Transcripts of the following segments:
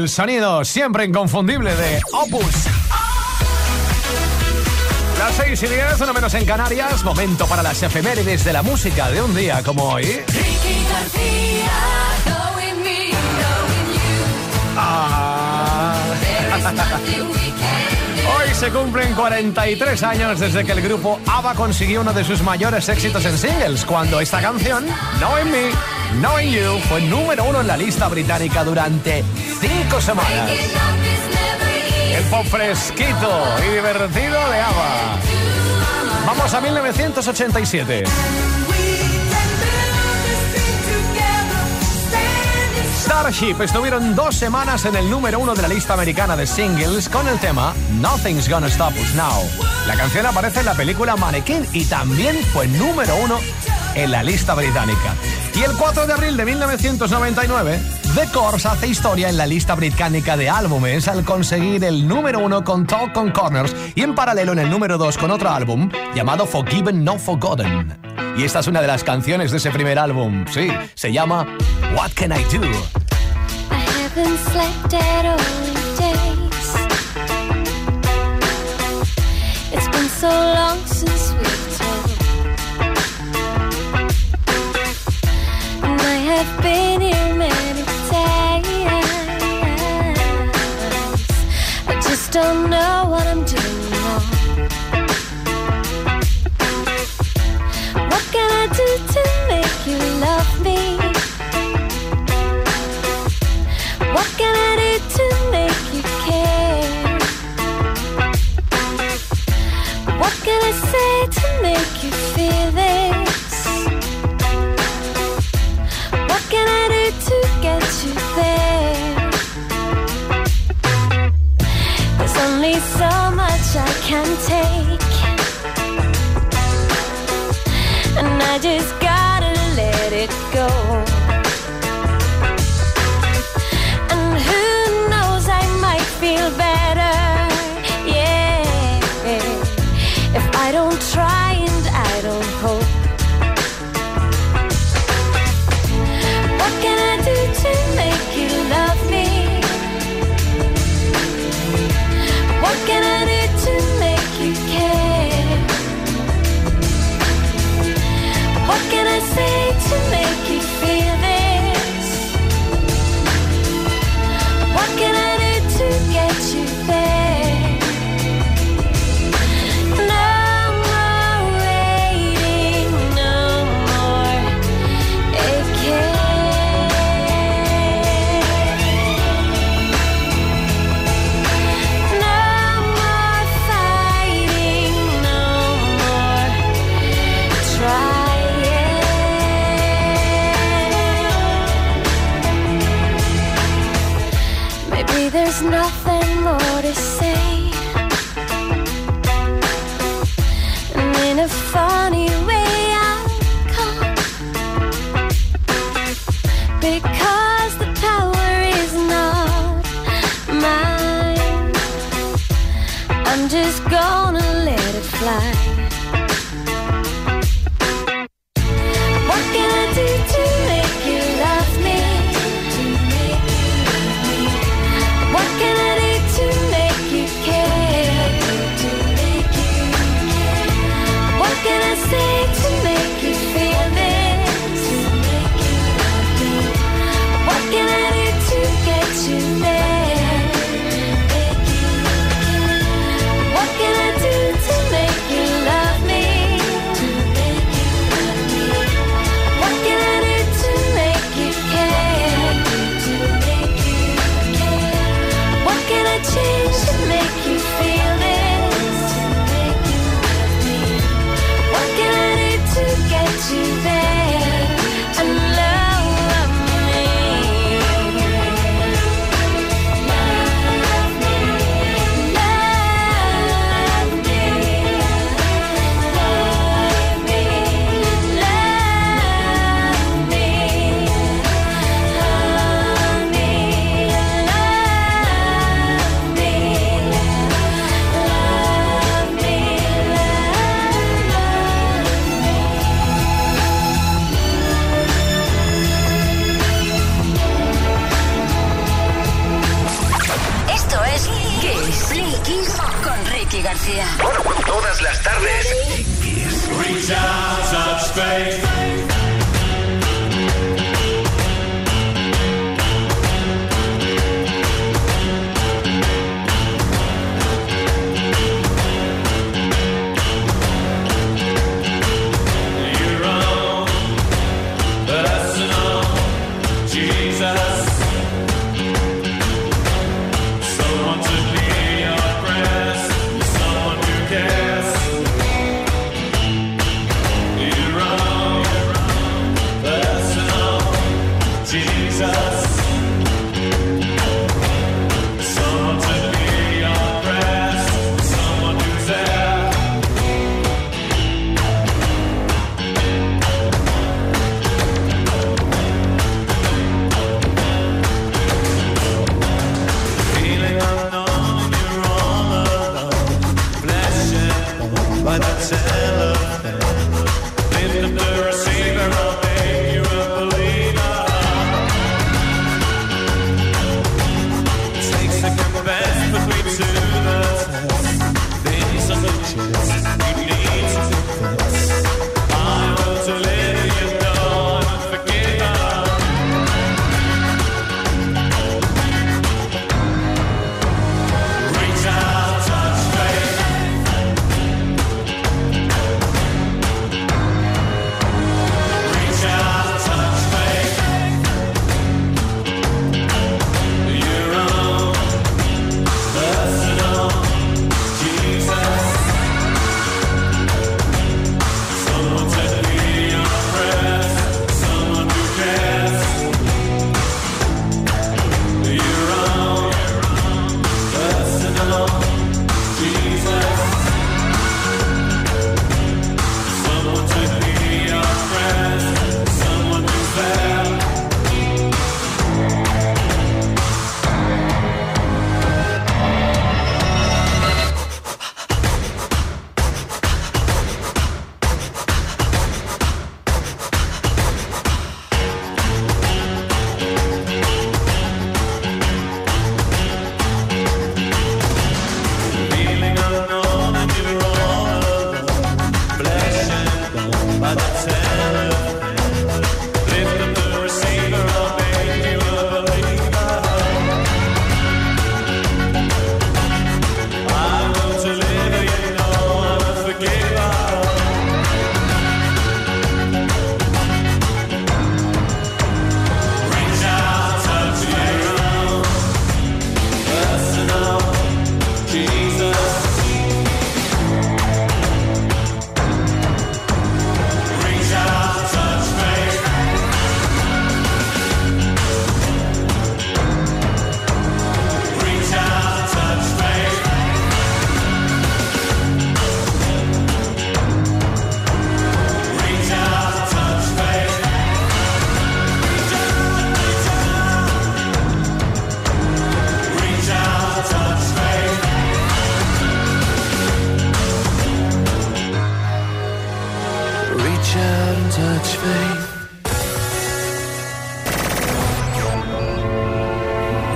el sonido siempre inconfundible de Opus. Las 6 y 10, uno menos en Canarias. Momento para las efemérides de la música de un día como hoy. Ah. Se cumplen 43 años desde que el grupo ABBA consiguió uno de sus mayores éxitos en singles, cuando esta canción, Knowing Me, Knowing You, fue número uno en la lista británica durante cinco semanas. El pop fresquito y divertido de ABBA. Vamos a 1987. Starship estuvieron dos semanas en el número uno de la lista americana de singles con el tema Nothing's Gonna Stop Us Now. La canción aparece en la película Mannequin y también fue número uno en la lista británica. Y el 4 de abril de 1999, The Corrs hace historia en la lista británica de álbumes al conseguir el número uno con Talk on Corners y en paralelo en el número 2 con otro álbum llamado Forgiven No Forgotten. Y esta es una de las canciones de ese primer álbum, sí, se llama What Can I Do? I haven't slept at all in days. It's been so long since we've talked. And I have been here many days. I just don't know what I'm doing wrong. What can I do to make you love me? Just gotta let it go.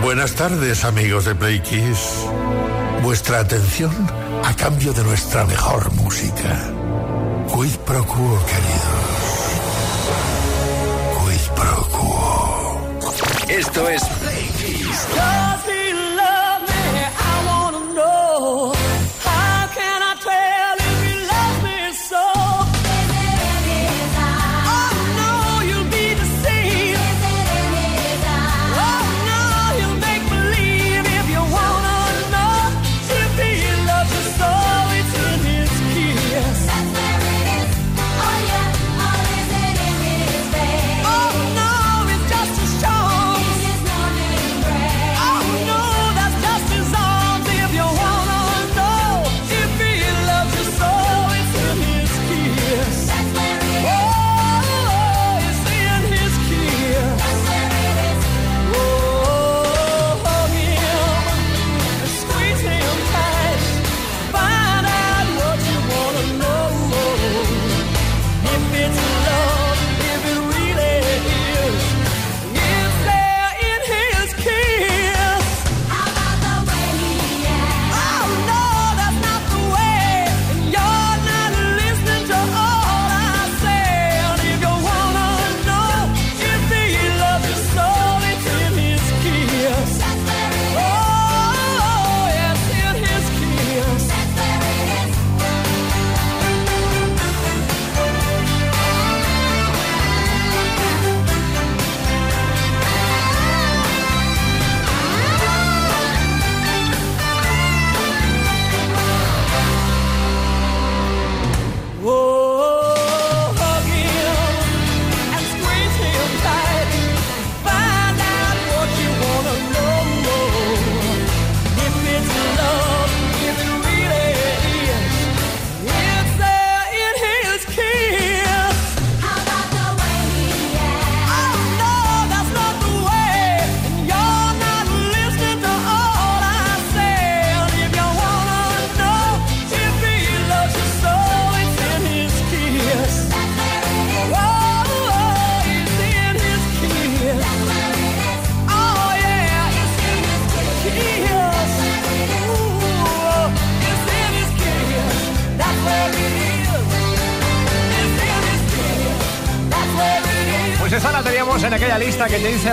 Buenas tardes, amigos de Playkiss. Vuestra atención a cambio de nuestra mejor música. Quid pro quo, queridos. Quid pro quo. Esto es Play Kiss.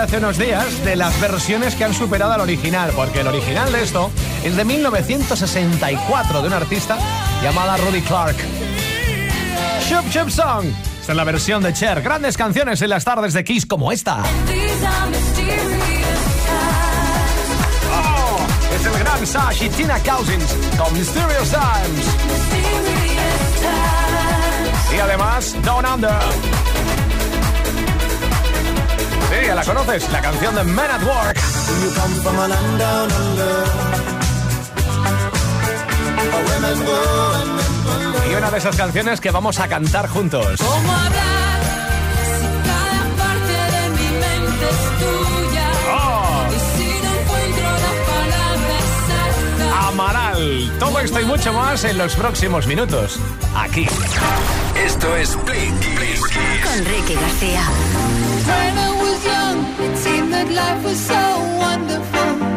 Hace unos días de las versiones que han superado al original, porque el original de esto es de 1964 de un artista llamada Rudy Clark. Chup Chup Song. Esta es la versión de Cher. Grandes canciones en las tardes de Kiss como esta. Oh, es el gran Sash y Tina Cousins con mysterious times. Y además, Down Under. Sí, ya la conoces, la canción de Men at Work. Y una de esas canciones que vamos a cantar juntos. ¿Cómo hablar si cada parte de mi mente es tuya? Oh. Y si no encuentro la palabra exacta. Amaral. Todo esto y mucho más en los próximos minutos. Aquí. Esto es Play Kiss. Con Ricky García. Life was so wonderful.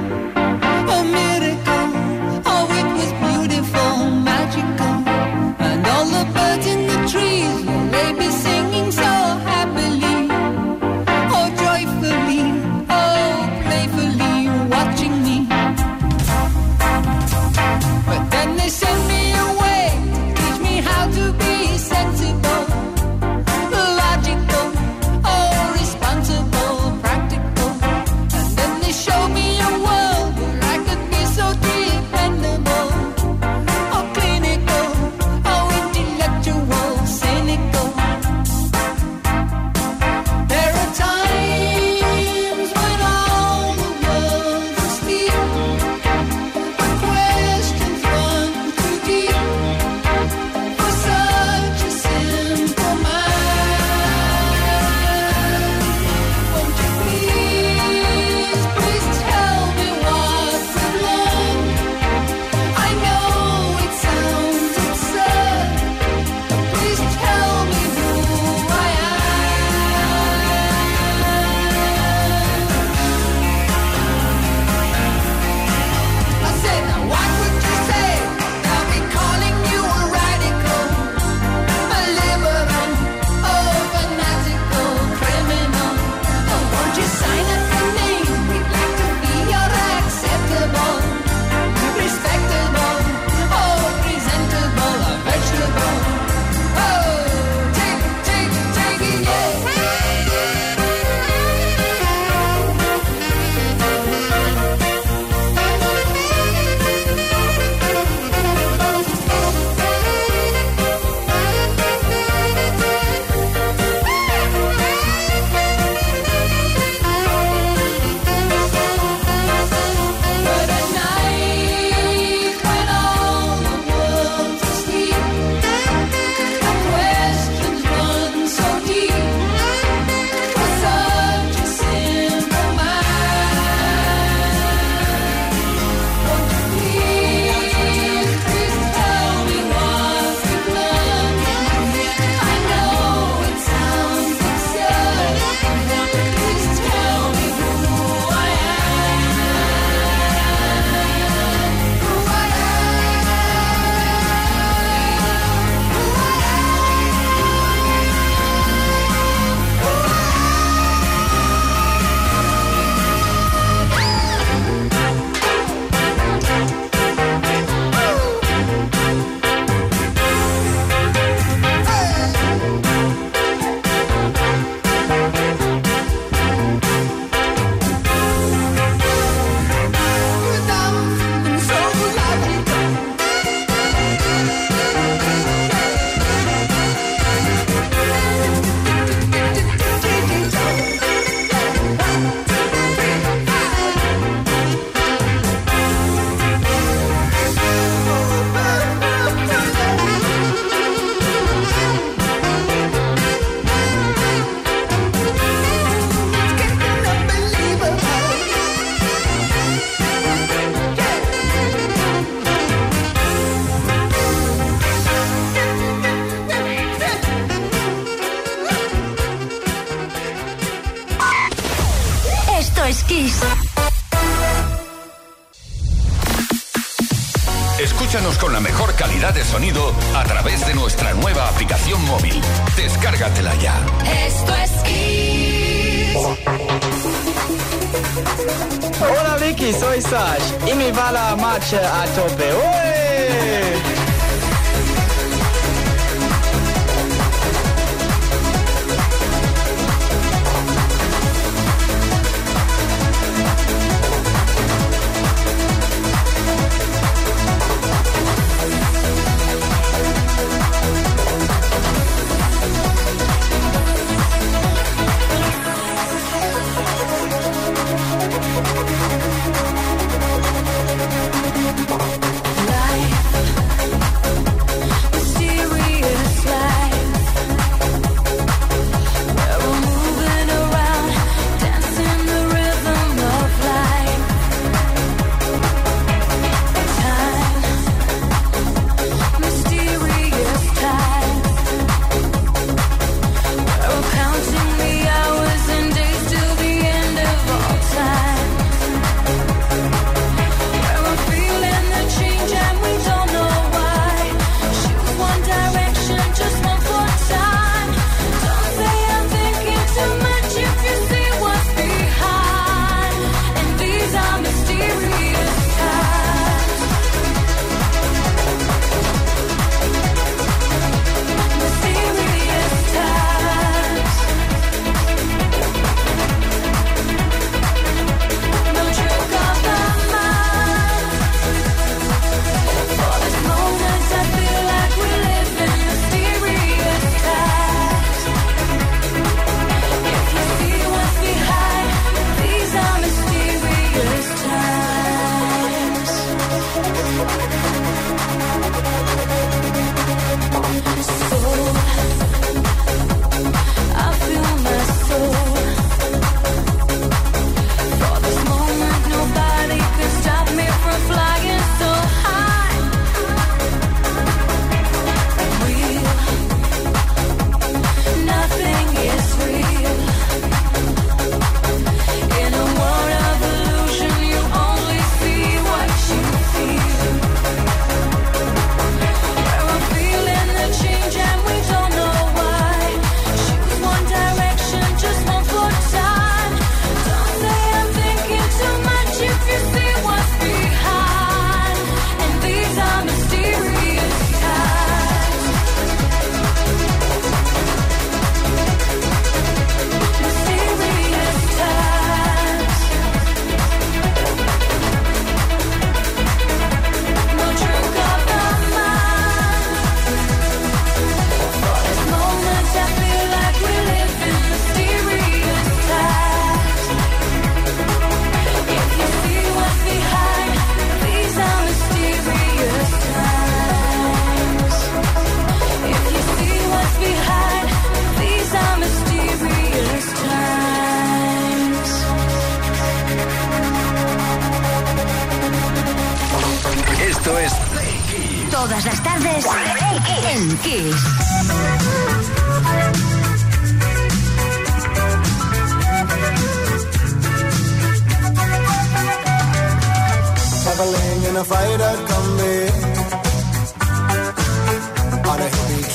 a tope.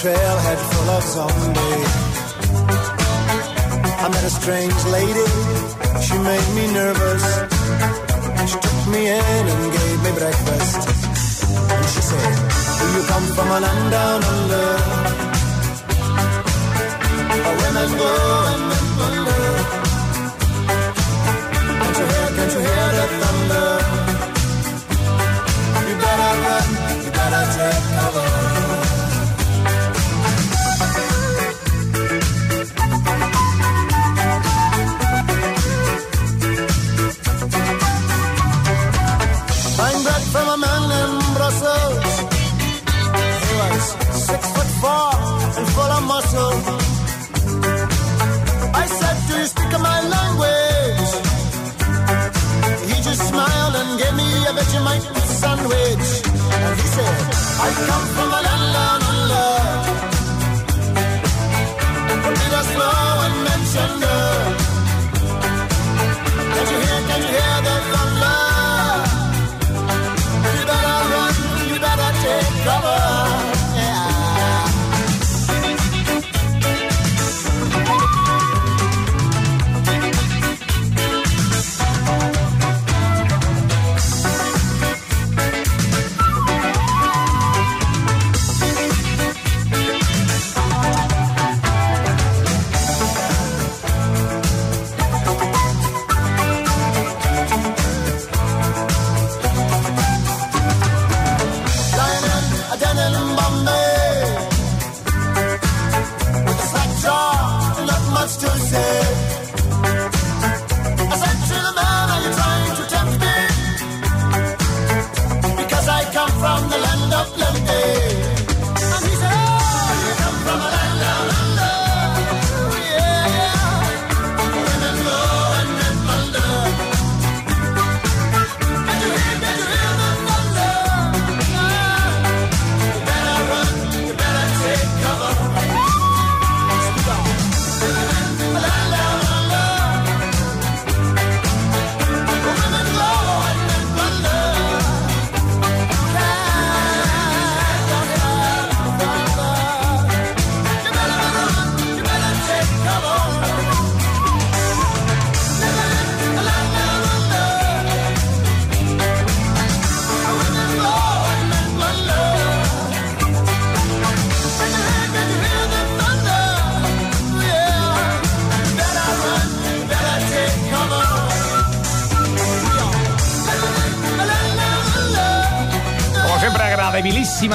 trailhead full of zombies. I met a strange lady, she made me nervous. She took me in and gave me breakfast. And she said, Do you come from a land down under? A women go and men wonder. Can't you hear, can't you hear the thunder? You better run, you better take cover. Jamaican sandwich. And he said, I come from a land, land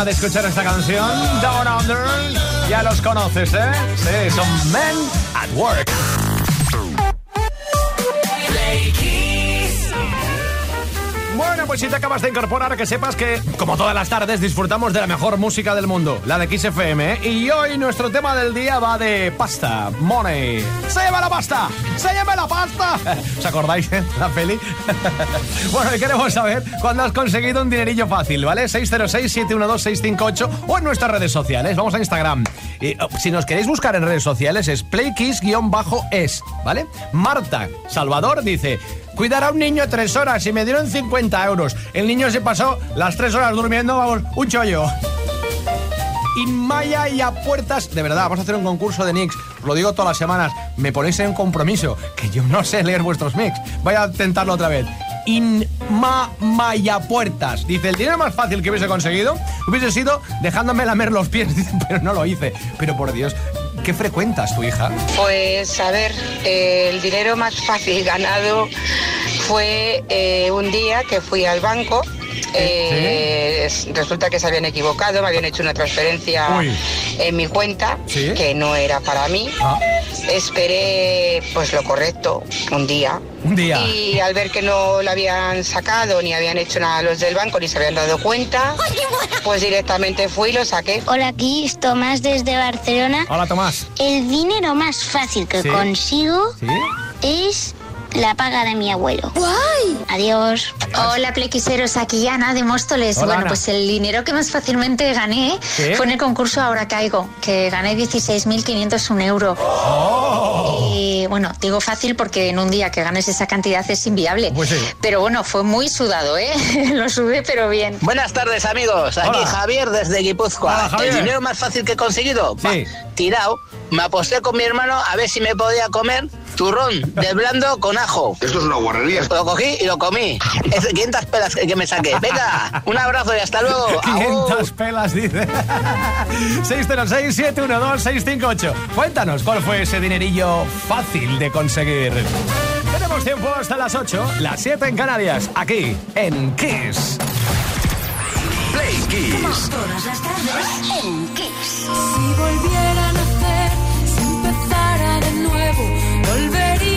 de escuchar esta canción, Down Under. Ya los conoces, ¿eh? Sí, son Men at Work. Pues si te acabas de incorporar, que sepas que, como todas las tardes, disfrutamos de la mejor música del mundo, la de XFM. ¿eh? Y hoy nuestro tema del día va de pasta, money. ¡Se llama la pasta! ¡Se llama la pasta! ¿Os acordáis, eh? La peli. bueno, y queremos saber cuándo has conseguido un dinerillo fácil, ¿vale? 606-712-658 o en nuestras redes sociales. Vamos a Instagram. Y, oh, si nos queréis buscar en redes sociales, es playkiss-es, ¿vale? Marta Salvador dice... Cuidar a un niño tres horas y me dieron 50 euros. El niño se pasó las tres horas durmiendo, vamos, un chollo. Inmaya y a puertas. De verdad, vamos a hacer un concurso de nicks. Os lo digo todas las semanas. Me ponéis en compromiso, que yo no sé leer vuestros nicks. Voy a intentarlo otra vez. Inmaya puertas. Dice, el dinero más fácil que hubiese conseguido hubiese sido dejándome lamer los pies. Dice, pero no lo hice. Pero por Dios, ¿qué frecuentas tu hija? Pues a ver, eh, el dinero más fácil ganado fue eh, un día que fui al banco. Eh, es- Resulta que se habían equivocado, me habían hecho una transferencia Uy. en mi cuenta Sí. que no era para mí. Ah. Esperé pues lo correcto, un día. Un día. Y al ver que no lo habían sacado, ni habían hecho nada los del banco, ni se habían dado cuenta, pues directamente fui y lo saqué. Hola, aquí es Tomás desde Barcelona. Hola, Tomás. El dinero más fácil que Sí. consigo ¿Sí? es la paga de mi abuelo. ¡Guay! Adiós. Hola, plequiseros, aquí Ana de Móstoles. Hola, bueno, Ana. pues el dinero que más fácilmente gané ¿Sí? fue en el concurso Ahora Caigo, que gané 16.501 euros. Y bueno, digo fácil porque en un día que ganes esa cantidad es inviable. Pero bueno, fue muy sudado, ¿eh? Lo sudé, pero bien. Buenas tardes, amigos. Aquí Hola. Javier desde Guipúzcoa. Hola, Javier. El dinero más fácil que he conseguido, bah, tirado. Me aposté con mi hermano a ver si me podía comer turrón de blando con ajo. Esto es una guarrería. Lo cogí y lo comí. Es 500 pelas que me saqué. Venga, un abrazo y hasta luego. 500 pelas, dice. 606-712-658. Cuéntanos cuál fue ese dinerillo fácil de conseguir. Tenemos tiempo hasta las 8, las 7 en Canarias, aquí en Kiss. Play Kiss. Todas las tardes en Kiss. Si volviera nuevo, volvería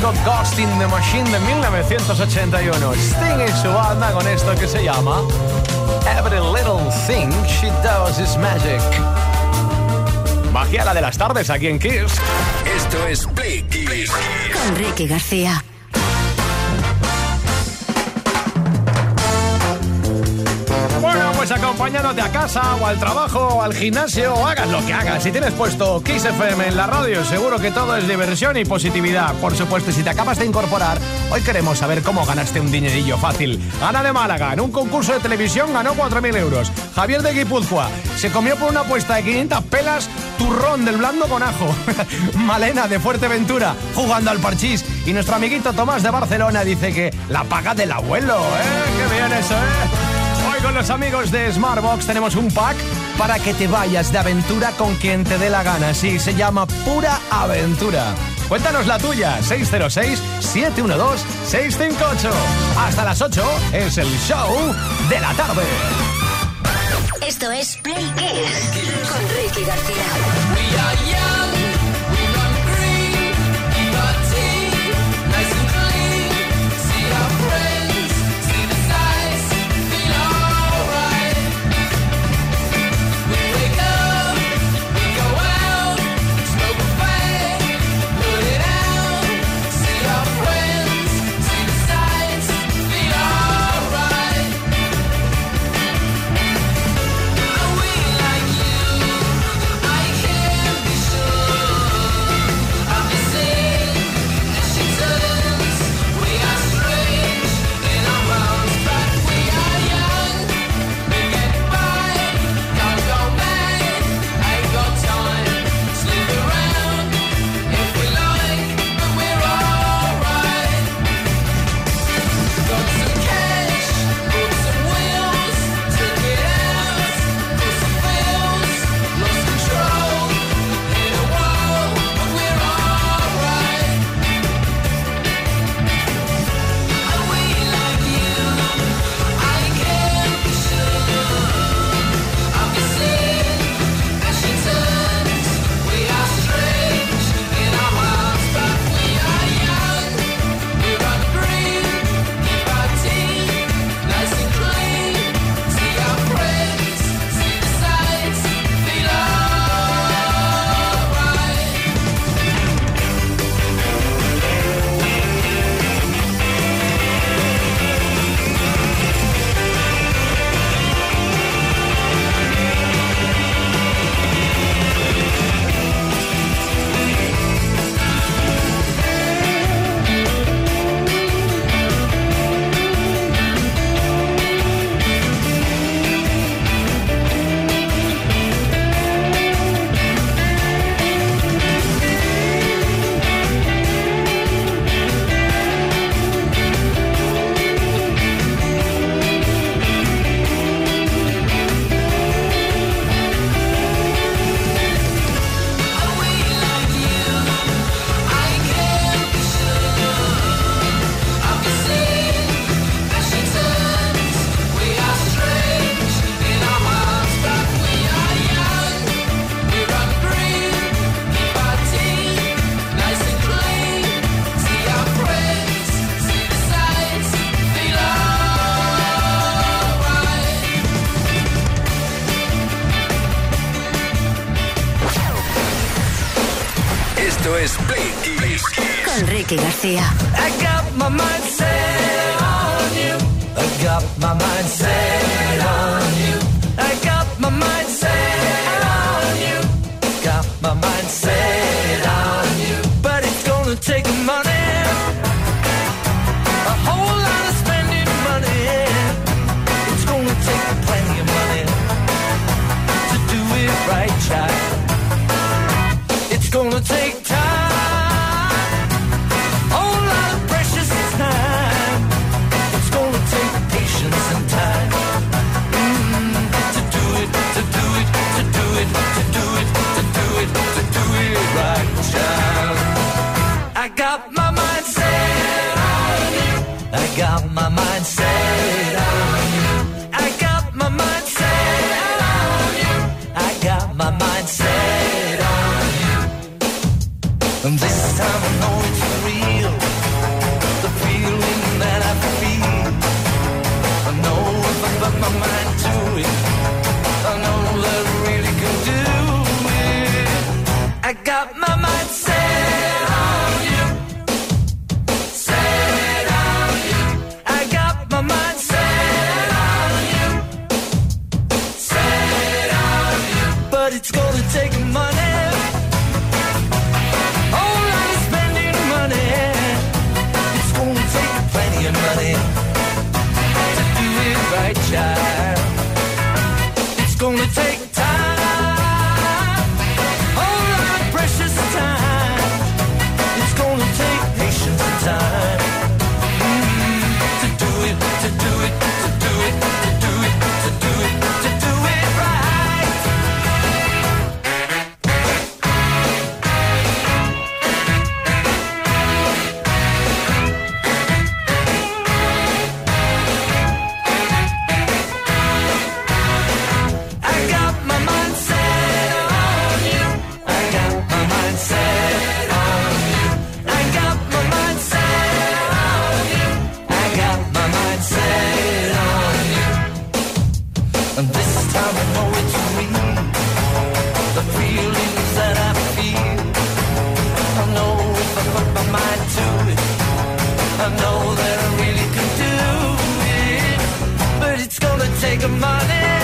disco Ghost in the Machine de 1981. Sting y su banda con esto que se llama Every Little Thing She Does Is Magic. Magia la de las tardes aquí en Kiss. Esto es Play Kiss. Con Ricky García. Pues acompañándote a casa o al trabajo o al gimnasio hagas lo que hagas. Si tienes puesto Kiss FM en la radio, seguro que todo es diversión y positividad. Por supuesto, si te acabas de incorporar, hoy queremos saber cómo ganaste un dinerillo fácil. Ana de Málaga, en un concurso de televisión, ganó 4.000 euros. Javier de Guipúzcoa se comió por una apuesta de 500 pelas turrón del blando con ajo. Malena de Fuerteventura, jugando al parchís. Y nuestro amiguito Tomás de Barcelona dice que la paga del abuelo, ¿eh? Qué bien eso, ¿eh? Con los amigos de Smartbox tenemos un pack para que te vayas de aventura con quien te dé la gana. Sí, se llama Pura Aventura. Cuéntanos la tuya, 606-712-658. Hasta las 8 es el show de la tarde. Esto es Play Kiss con Ricky García. And this time I know it's real. The feeling that I feel. I know if I put my mind. darling.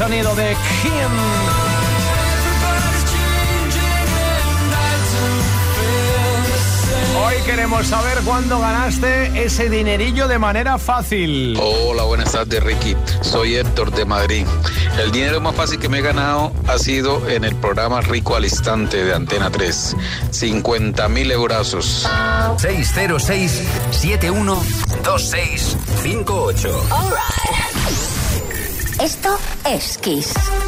Sonido de Kim. Hoy queremos saber cuándo ganaste ese dinerillo de manera fácil. Hola, buenas tardes Ricky. Soy Héctor de Madrid. El dinero más fácil que me he ganado ha sido en el programa Rico al Instante de Antena 3. 50 mil euros. 606-712658. Esto es Kiss.